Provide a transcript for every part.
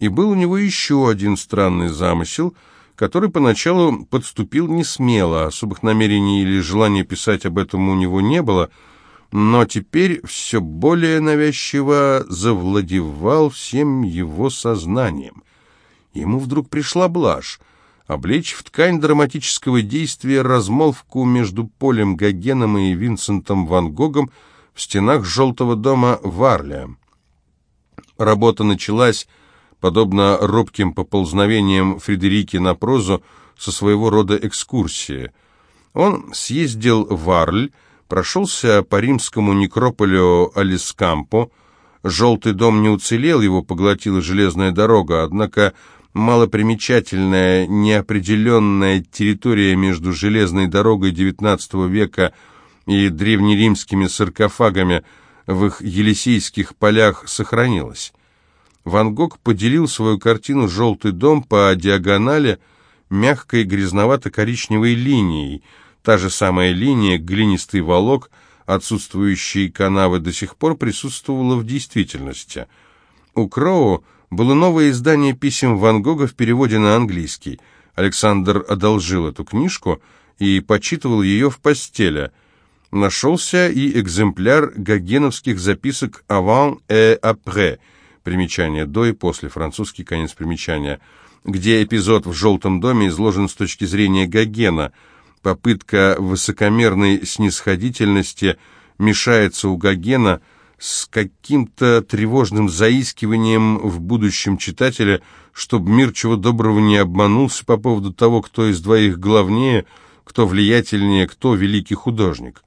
И был у него еще один странный замысел, который поначалу подступил не смело, особых намерений или желания писать об этом у него не было, но теперь все более навязчиво завладевал всем его сознанием. Ему вдруг пришла блажь облечь в ткань драматического действия размолвку между Полем Гогеном и Винсентом Ван Гогом в стенах Желтого дома Варля. Работа началась, подобно робким поползновениям Фредерики на прозу, со своего рода экскурсии. Он съездил в Арль, прошелся по римскому некрополю Алискампо. Желтый дом не уцелел, его поглотила железная дорога, однако малопримечательная, неопределенная территория между железной дорогой XIX века и древнеримскими саркофагами в их Елисейских полях сохранилась. Ван Гог поделил свою картину «Желтый дом» по диагонали мягкой грязновато-коричневой линией. Та же самая линия, глинистый волок, отсутствующие канавы до сих пор присутствовала в действительности. У Кроу было новое издание писем Ван Гога в переводе на английский. Александр одолжил эту книжку и почитывал ее в постели. Нашелся и экземпляр гогеновских записок «Avant et après», примечание «до» и «после», французский конец примечания, где эпизод в «Желтом доме» изложен с точки зрения Гогена. Попытка высокомерной снисходительности мешается у Гогена – с каким-то тревожным заискиванием в будущем читателя, чтобы мир чего доброго не обманулся по поводу того, кто из двоих главнее, кто влиятельнее, кто великий художник.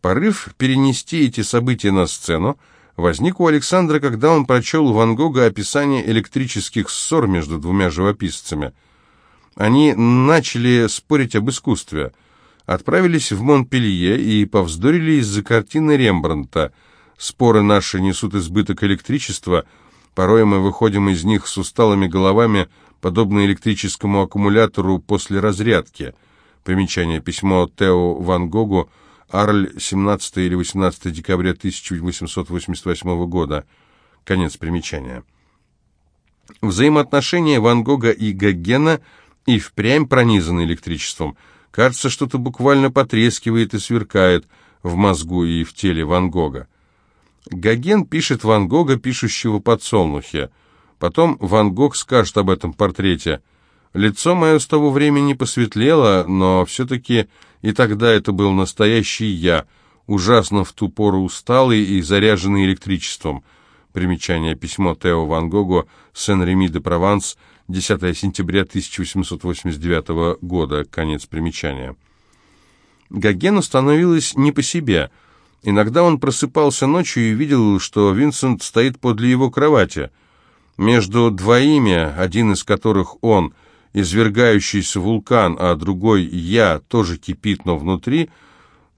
Порыв перенести эти события на сцену возник у Александра, когда он прочел у Ван Гога описание электрических ссор между двумя живописцами. Они начали спорить об искусстве, отправились в Монпелье и повздорили из-за картины Рембрандта – Споры наши несут избыток электричества, порой мы выходим из них с усталыми головами, подобно электрическому аккумулятору после разрядки. Примечание. Письмо Тео Ван Гогу, Арль, 17 или 18 декабря 1888 года. Конец примечания. Взаимоотношения Ван Гога и Гогена и впрямь пронизаны электричеством. Кажется, что-то буквально потрескивает и сверкает в мозгу и в теле Ван Гога. Гоген пишет Ван Гога, пишущего подсолнухи. Потом Ван Гог скажет об этом портрете. Лицо мое с того времени посветлело, но все-таки и тогда это был настоящий я, ужасно в ту пору усталый и заряженный электричеством. Примечание письмо Тео Ван Гогу, Сен-Реми де Прованс, 10 сентября 1889 года, конец примечания. Гогену становилось не по себе – Иногда он просыпался ночью и видел, что Винсент стоит подле его кровати. Между двоими, один из которых он, извергающийся вулкан, а другой я, тоже кипит, но внутри,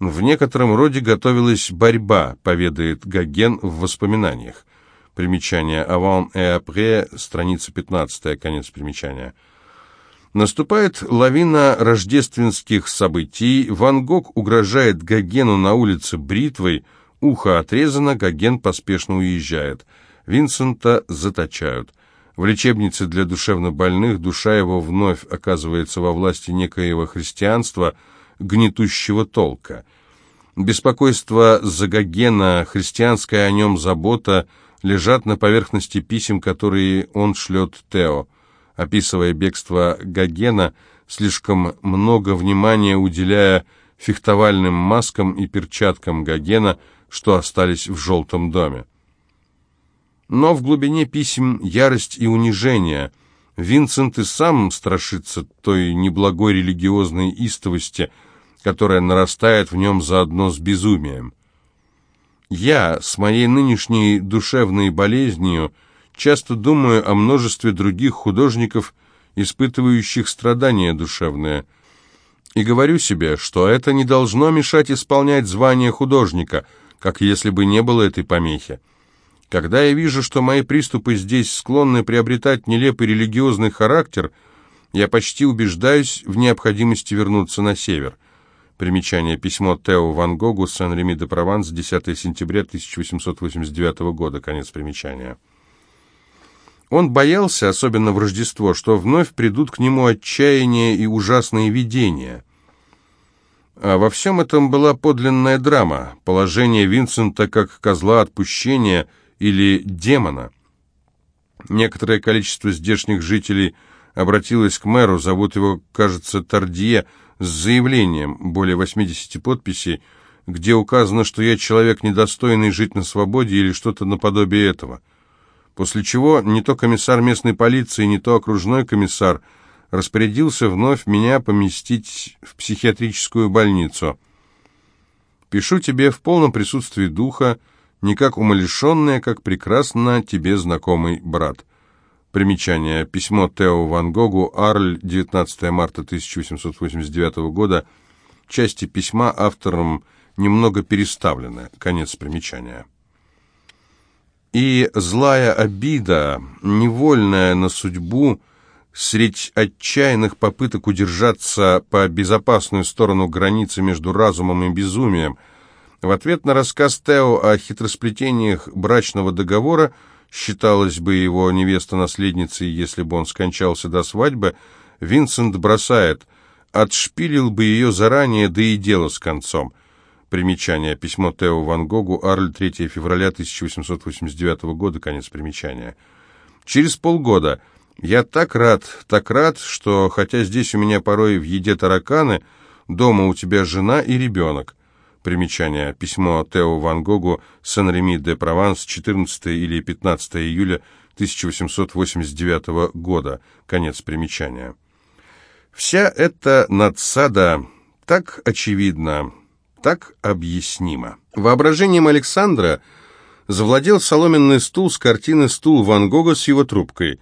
в некотором роде готовилась борьба, поведает Гоген в воспоминаниях. Примечание «Avant et après», страница 15, конец примечания. Наступает лавина рождественских событий. Ван Гог угрожает Гогену на улице бритвой. Ухо отрезано, Гоген поспешно уезжает. Винсента заточают. В лечебнице для душевнобольных душа его вновь оказывается во власти некоего христианства, гнетущего толка. Беспокойство за Гогена, христианская о нем забота лежат на поверхности писем, которые он шлет Тео описывая бегство Гогена, слишком много внимания уделяя фехтовальным маскам и перчаткам Гогена, что остались в «желтом доме». Но в глубине писем ярость и унижение. Винсент и сам страшится той неблагой религиозной истовости, которая нарастает в нем заодно с безумием. Я с моей нынешней душевной болезнью часто думаю о множестве других художников, испытывающих страдания душевные, и говорю себе, что это не должно мешать исполнять звание художника, как если бы не было этой помехи. Когда я вижу, что мои приступы здесь склонны приобретать нелепый религиозный характер, я почти убеждаюсь в необходимости вернуться на север. Примечание. Письмо Тео Ван Гогу, Сен-Реми де Прованс, 10 сентября 1889 года. Конец примечания. Он боялся, особенно в Рождество, что вновь придут к нему отчаяние и ужасные видения. А во всем этом была подлинная драма, положение Винсента как козла отпущения или демона. Некоторое количество здешних жителей обратилось к мэру, зовут его, кажется, Тардье, с заявлением, более 80 подписей, где указано, что я человек недостойный жить на свободе или что-то наподобие этого. После чего не то комиссар местной полиции, не то окружной комиссар распорядился вновь меня поместить в психиатрическую больницу. Пишу тебе в полном присутствии духа, не как умалишенный, а как прекрасно тебе знакомый брат. Примечание. Письмо Тео Ван Гогу, Арль, 19 марта 1889 года. Части письма автором немного переставлены. Конец примечания. И злая обида, невольная на судьбу, средь отчаянных попыток удержаться по безопасную сторону границы между разумом и безумием, в ответ на рассказ Тео о хитросплетениях брачного договора, считалась бы его невеста-наследницей, если бы он скончался до свадьбы, Винсент бросает «отшпилил бы ее заранее, да и дело с концом». Примечание. Письмо Тео Ван Гогу, Арль, 3 февраля 1889 года, конец примечания. Через полгода. Я так рад, так рад, что, хотя здесь у меня порой в еде тараканы, дома у тебя жена и ребенок. Примечание. Письмо Тео Ван Гогу, Сен-Реми де Прованс, 14 или 15 июля 1889 года. Конец примечания. Вся эта надсада так очевидна, так объяснимо. Воображением Александра завладел соломенный стул с картины «Стул Ван Гога» с его трубкой.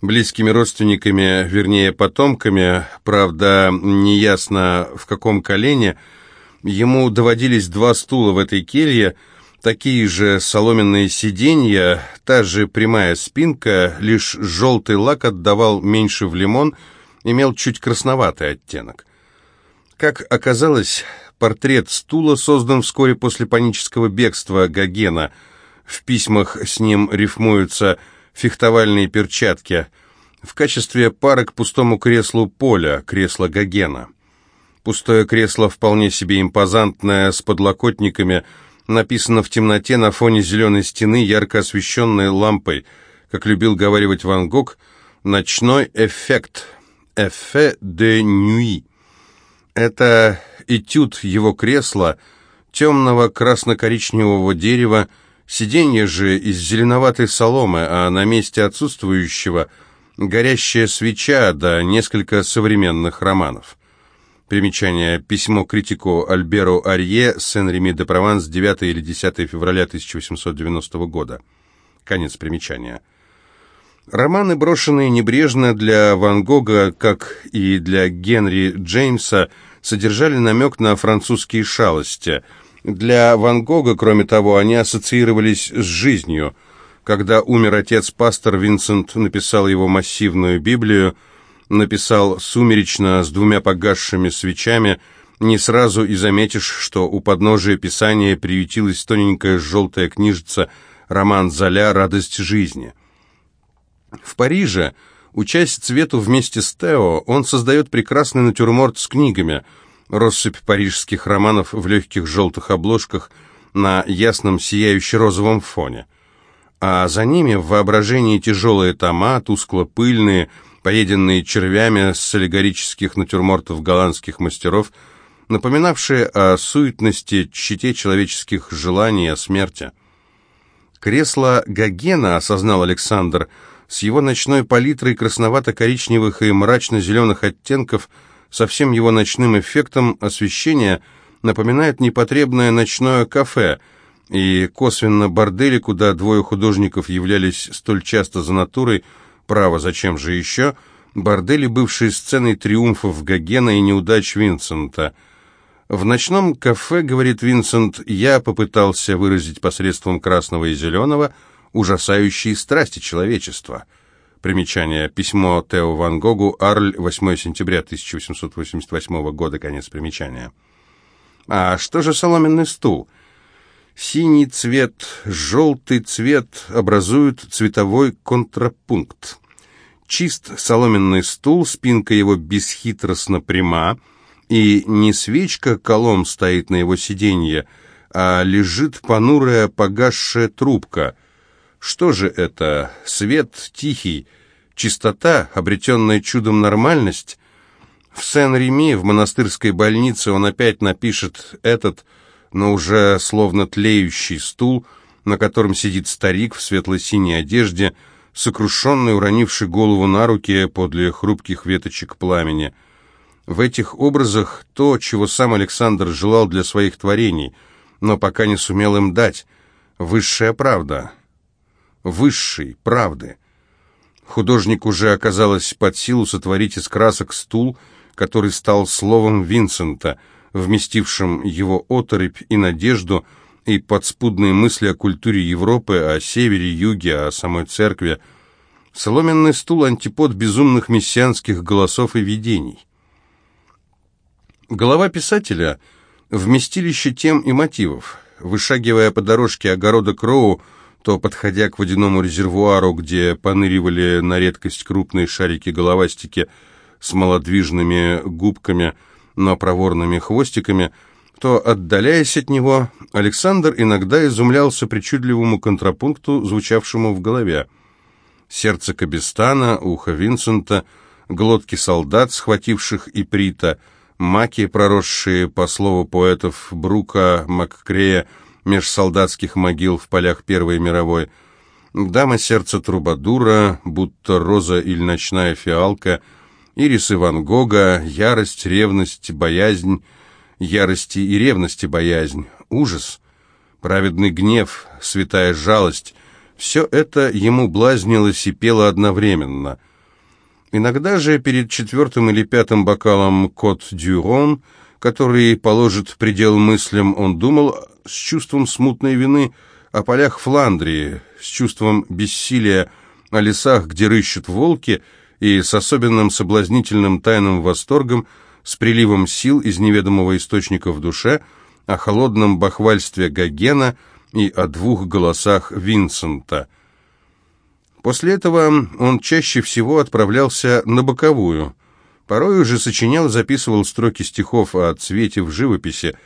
Близкими родственниками, вернее, потомками, правда, неясно в каком колене, ему доводились два стула в этой келье, такие же соломенные сиденья, та же прямая спинка, лишь желтый лак отдавал меньше в лимон, имел чуть красноватый оттенок. Как оказалось, Портрет стула создан вскоре после панического бегства Гогена. В письмах с ним рифмуются фехтовальные перчатки. В качестве пары к пустому креслу Поля, кресло Гогена. Пустое кресло вполне себе импозантное, с подлокотниками, написано в темноте на фоне зеленой стены, ярко освещенной лампой. Как любил говаривать Ван Гог, «ночной эффект», «эффе де нюи». Это этюд его кресла, темного красно-коричневого дерева, сиденье же из зеленоватой соломы, а на месте отсутствующего горящая свеча да несколько современных романов. Примечание. Письмо критику Альберу Арье, Сен-Реми де Прованс, 9 или 10 февраля 1890 года. Конец примечания. Романы, брошенные небрежно для Ван Гога, как и для Генри Джеймса, содержали намек на французские шалости. Для Ван Гога, кроме того, они ассоциировались с жизнью. Когда умер отец, пастор Винсент написал его массивную Библию, написал сумеречно с двумя погасшими свечами, не сразу и заметишь, что у подножия Писания приютилась тоненькая желтая книжица «Роман Золя. Радость жизни». В Париже Учась цвету вместе с Тео, он создает прекрасный натюрморт с книгами, россыпь парижских романов в легких желтых обложках на ясном сияюще-розовом фоне. А за ними в воображении тяжелые тома, тускло-пыльные, поеденные червями с аллегорических натюрмортов голландских мастеров, напоминавшие о суетности, чите человеческих желаний, о смерти. Кресло Гогена, осознал Александр, — с его ночной палитрой красновато-коричневых и мрачно-зеленых оттенков, со всем его ночным эффектом освещения, напоминает непотребное ночное кафе и косвенно бордели, куда двое художников являлись столь часто за натурой, право, зачем же еще, бордели, бывшие сценой триумфов Гогена и неудач Винсента. В ночном кафе, говорит Винсент, я попытался выразить посредством красного и зеленого – ужасающие страсти человечества. Примечание. Письмо Тео Ван Гогу, Арль, 8 сентября 1888 года, конец примечания. А что же соломенный стул? Синий цвет, желтый цвет образуют цветовой контрапункт. Чист соломенный стул, спинка его бесхитростно пряма, и не свечка колом стоит на его сиденье, а лежит понурая погасшая трубка. Что же это? Свет тихий, чистота, обретенная чудом нормальность? В Сен-Реми, в монастырской больнице, он опять напишет этот, но уже словно тлеющий стул, на котором сидит старик в светло-синей одежде, сокрушенный, уронивший голову на руки подле хрупких веточек пламени. В этих образах то, чего сам Александр желал для своих творений, но пока не сумел им дать. Высшая правда. Высшей правды. Художник уже оказалось под силу сотворить из красок стул, который стал словом Винсента, вместившим его оторопь и надежду, и подспудные мысли о культуре Европы, о севере, юге, о самой церкви. Соломенный стул – антипод безумных мессианских голосов и видений. Голова писателя – вместилище тем и мотивов. Вышагивая по дорожке огорода Кроу, то, подходя к водяному резервуару, где поныривали на редкость крупные шарики-головастики с малодвижными губками, но проворными хвостиками – то, отдаляясь от него, Александр иногда изумлялся причудливому контрапункту, звучавшему в голове. Сердце Кабистана, ухо Винсента, глотки солдат, схвативших Иприта, маки, проросшие, по слову поэтов Брука, Маккрея, меж солдатских могил в полях Первой мировой, дама сердца Трубадура, будто роза или ночная фиалка, ирисы Ван Гога, ярость, ревность, боязнь, ярости и ревности боязнь, ужас, праведный гнев, святая жалость — все это ему блазнилось и пело одновременно. Иногда же перед четвертым или пятым бокалом «Кот Дюрон», который положит предел мыслям, он думал с чувством смутной вины о полях Фландрии, с чувством бессилия о лесах, где рыщут волки, и с особенным соблазнительным тайным восторгом – с приливом сил из неведомого источника в душе, о холодном бахвальстве Гогена и о двух голосах Винсента. После этого он чаще всего отправлялся на боковую. Порой уже сочинял, записывал строки стихов о цвете в живописи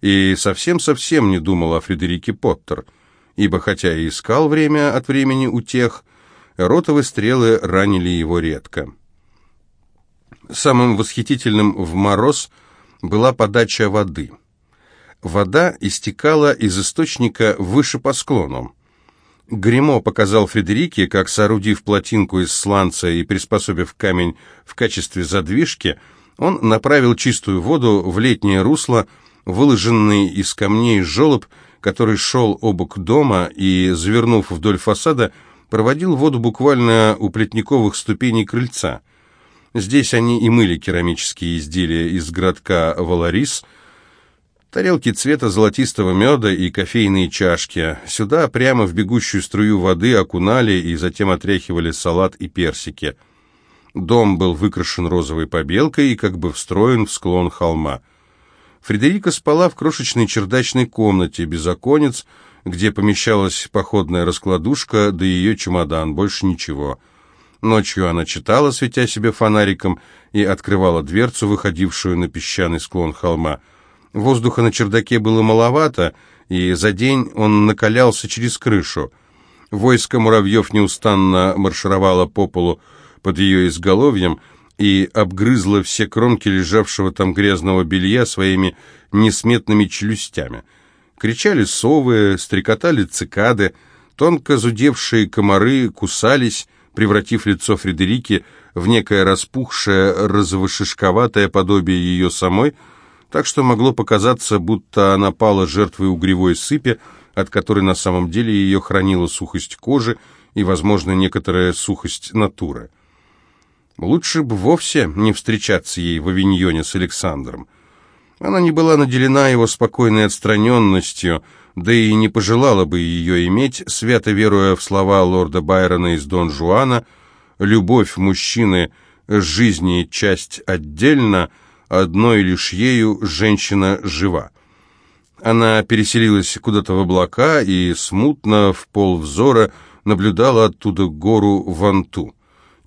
и совсем-совсем не думал о Фредерике Поттер, ибо хотя и искал время от времени у ротовые стрелы ранили его редко. Самым восхитительным в мороз была подача воды. Вода истекала из источника выше по склону. Гремо показал Фредерике, как, соорудив плотинку из сланца и приспособив камень в качестве задвижки, он направил чистую воду в летнее русло, выложенный из камней желоб, который шел обок дома и, завернув вдоль фасада, проводил воду буквально у плетниковых ступеней крыльца – Здесь они и мыли керамические изделия из городка Валарис, тарелки цвета золотистого меда и кофейные чашки. Сюда прямо в бегущую струю воды окунали и затем отряхивали салат и персики. Дом был выкрашен розовой побелкой и как бы встроен в склон холма. Фредерика спала в крошечной чердачной комнате без оконец, где помещалась походная раскладушка, да ее чемодан, больше ничего — Ночью она читала, светя себе фонариком, и открывала дверцу, выходившую на песчаный склон холма. Воздуха на чердаке было маловато, и за день он накалялся через крышу. Войско муравьев неустанно маршировало по полу под ее изголовьем и обгрызло все кромки лежавшего там грязного белья своими несметными челюстями. Кричали совы, стрекотали цикады, тонко зудевшие комары кусались, превратив лицо Фредерики в некое распухшее, розово-шишковатое подобие ее самой, так что могло показаться, будто она пала жертвой угревой сыпи, от которой на самом деле ее хранила сухость кожи и, возможно, некоторая сухость натуры. Лучше бы вовсе не встречаться ей в авиньоне с Александром. Она не была наделена его спокойной отстраненностью, да и не пожелала бы ее иметь, свято веруя в слова лорда Байрона из Дон Жуана «Любовь мужчины жизни часть отдельно, одной лишь ею женщина жива». Она переселилась куда-то в облака и смутно в пол взора наблюдала оттуда гору Ванту.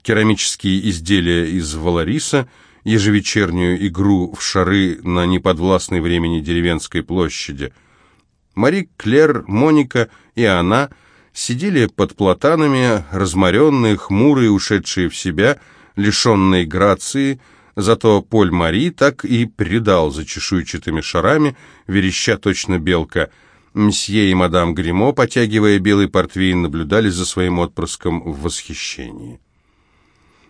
Керамические изделия из Валариса, ежевечернюю игру в шары на неподвластной времени деревенской площади. Мари Клер, Моника и она сидели под платанами, разморенные, хмурые, ушедшие в себя, лишенные грации, Зато Поль Мари так и предал за чешуйчатыми шарами, вереща точно белка. Мсье и мадам Гримо, потягивая белый портвейн, наблюдали за своим отпрыском в восхищении.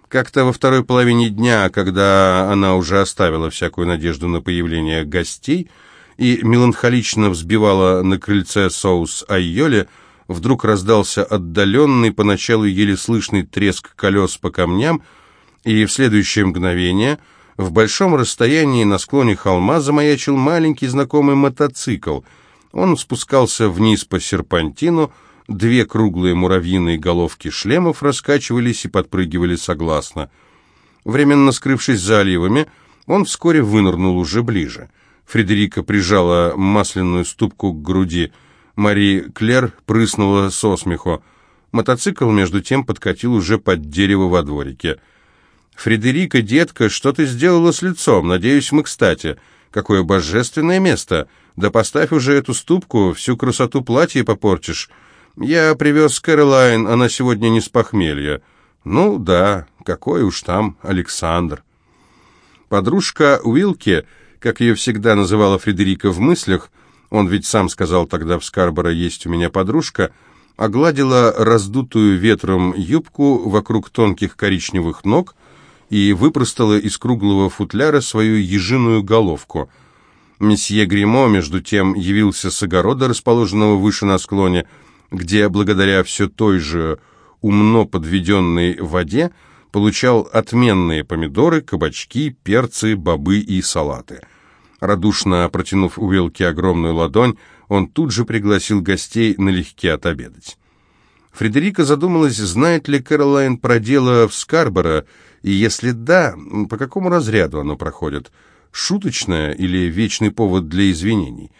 Как-то во второй половине дня, когда она уже оставила всякую надежду на появление гостей и меланхолично взбивала на крыльце соус айоли, вдруг раздался отдаленный, поначалу еле слышный треск колес по камням, и в следующее мгновение в большом расстоянии на склоне холма замаячил маленький знакомый мотоцикл. Он спускался вниз по серпантину, две круглые муравьиные головки шлемов раскачивались и подпрыгивали согласно. Временно скрывшись за оливами, он вскоре вынырнул уже ближе. Фредерика прижала масляную ступку к груди. Мари Клер прыснула со смеху. Мотоцикл, между тем, подкатил уже под дерево во дворике. «Фредерика, детка, что ты сделала с лицом? Надеюсь, мы кстати. Какое божественное место! Да поставь уже эту ступку, всю красоту платья попортишь. Я привез Кэролайн, она сегодня не с похмелья». «Ну да, какой уж там Александр». Подружка Уилки, как ее всегда называла Фредерика в мыслях, он ведь сам сказал тогда в Скарборо «есть у меня подружка», огладила раздутую ветром юбку вокруг тонких коричневых ног, и выпростала из круглого футляра свою ежиную головку. Месье Гримо, между тем, явился с огорода, расположенного выше на склоне, где, благодаря все той же умно подведенной воде, получал отменные помидоры, кабачки, перцы, бобы и салаты. Радушно протянув у Вилки огромную ладонь, он тут же пригласил гостей налегке отобедать. Фредерика задумалась, знает ли Кэролайн про дело в Скарборо, и если да, по какому разряду оно проходит? Шуточное или вечный повод для извинений?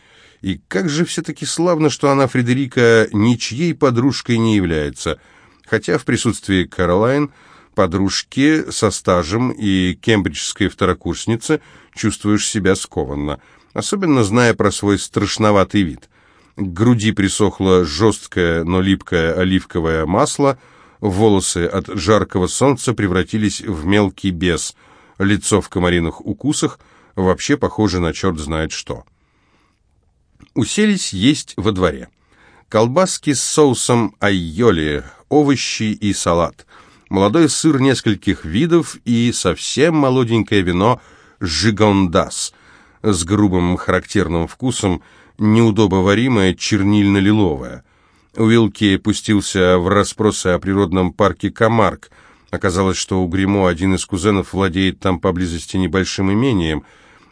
И как же все-таки славно, что она, Фредерика, ничьей подружкой не является, хотя в присутствии Каролайн, подружки со стажем и кембриджской второкурсницы, чувствуешь себя скованно, особенно зная про свой страшноватый вид. К груди присохло жесткое, но липкое оливковое масло – волосы от жаркого солнца превратились в мелкий бес, лицо в комариных укусах вообще похоже на черт знает что. Уселись есть во дворе. Колбаски с соусом айоли, овощи и салат, молодой сыр нескольких видов и совсем молоденькое вино «Жигондас» с грубым характерным вкусом, неудобоваримое чернильно-лиловое. Уилки пустился в расспросы о природном парке Камарк. Оказалось, что у Гримо один из кузенов владеет там поблизости небольшим имением.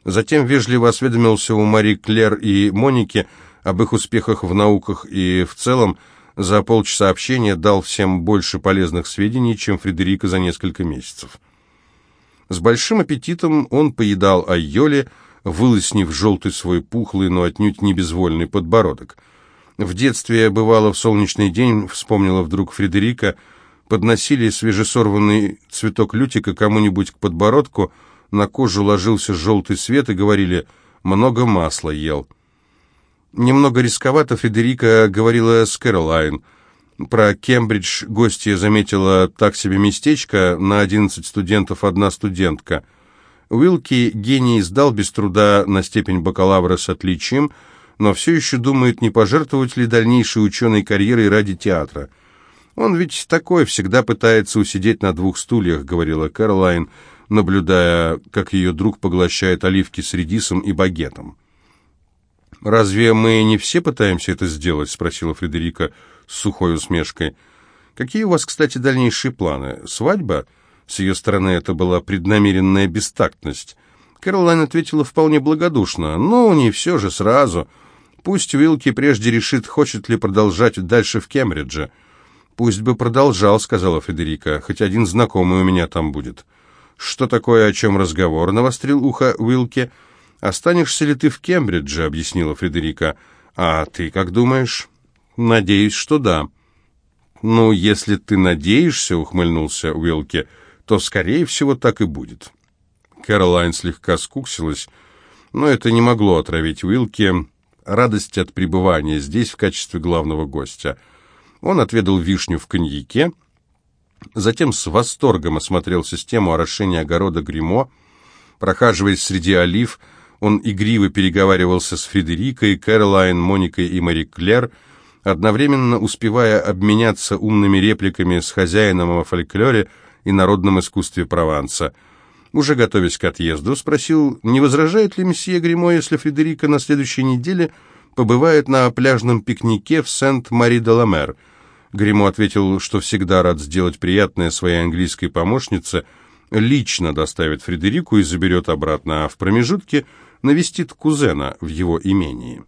Затем вежливо осведомился у Мари Клер и Моники об их успехах в науках и в целом за полчаса общения дал всем больше полезных сведений, чем Фредерика за несколько месяцев. С большим аппетитом он поедал айоли, вылоснив желтый свой пухлый, но отнюдь не безвольный подбородок – в детстве, бывало, в солнечный день, вспомнила вдруг Фредерика, подносили свежесорванный цветок лютика кому-нибудь к подбородку, на кожу ложился желтый свет и говорили «много масла ел». Немного рисковато Фредерика говорила с Кэролайн. Про Кембридж гостья заметила так себе местечко, на 11 студентов одна студентка. Уилки гений сдал без труда на степень бакалавра с отличием – но все еще думает, не пожертвовать ли дальнейшей ученой карьерой ради театра. «Он ведь такой, всегда пытается усидеть на двух стульях», — говорила Кэролайн, наблюдая, как ее друг поглощает оливки с редисом и багетом. «Разве мы не все пытаемся это сделать?» — спросила Фредерика с сухой усмешкой. «Какие у вас, кстати, дальнейшие планы? Свадьба?» С ее стороны это была преднамеренная бестактность. Кэролайн ответила вполне благодушно. «Ну, не все же сразу. Пусть Уилки прежде решит, хочет ли продолжать дальше в Кембридже. «Пусть бы продолжал», — сказала Федерика, — «хоть один знакомый у меня там будет». «Что такое, о чем разговор?» — навострил ухо Уилки. «Останешься ли ты в Кембридже?» — объяснила Фредерика. «А ты как думаешь?» «Надеюсь, что да». «Ну, если ты надеешься», — ухмыльнулся Уилки, — «то, скорее всего, так и будет». Кэролайн слегка скуксилась, но это не могло отравить Уилки радость от пребывания здесь в качестве главного гостя. Он отведал вишню в коньяке, затем с восторгом осмотрел систему орошения огорода Гримо. Прохаживаясь среди олив, он игриво переговаривался с Фредерикой, Кэролайн, Моникой и Мари Клер, одновременно успевая обменяться умными репликами с хозяином о фольклоре и народном искусстве Прованса. Уже готовясь к отъезду, спросил, не возражает ли месье Гримо, если Фредерика на следующей неделе побывает на пляжном пикнике в Сент-Мари-де-Ла-Мер. Гримо ответил, что всегда рад сделать приятное своей английской помощнице, лично доставит Фредерику и заберет обратно, а в промежутке навестит кузена в его имении.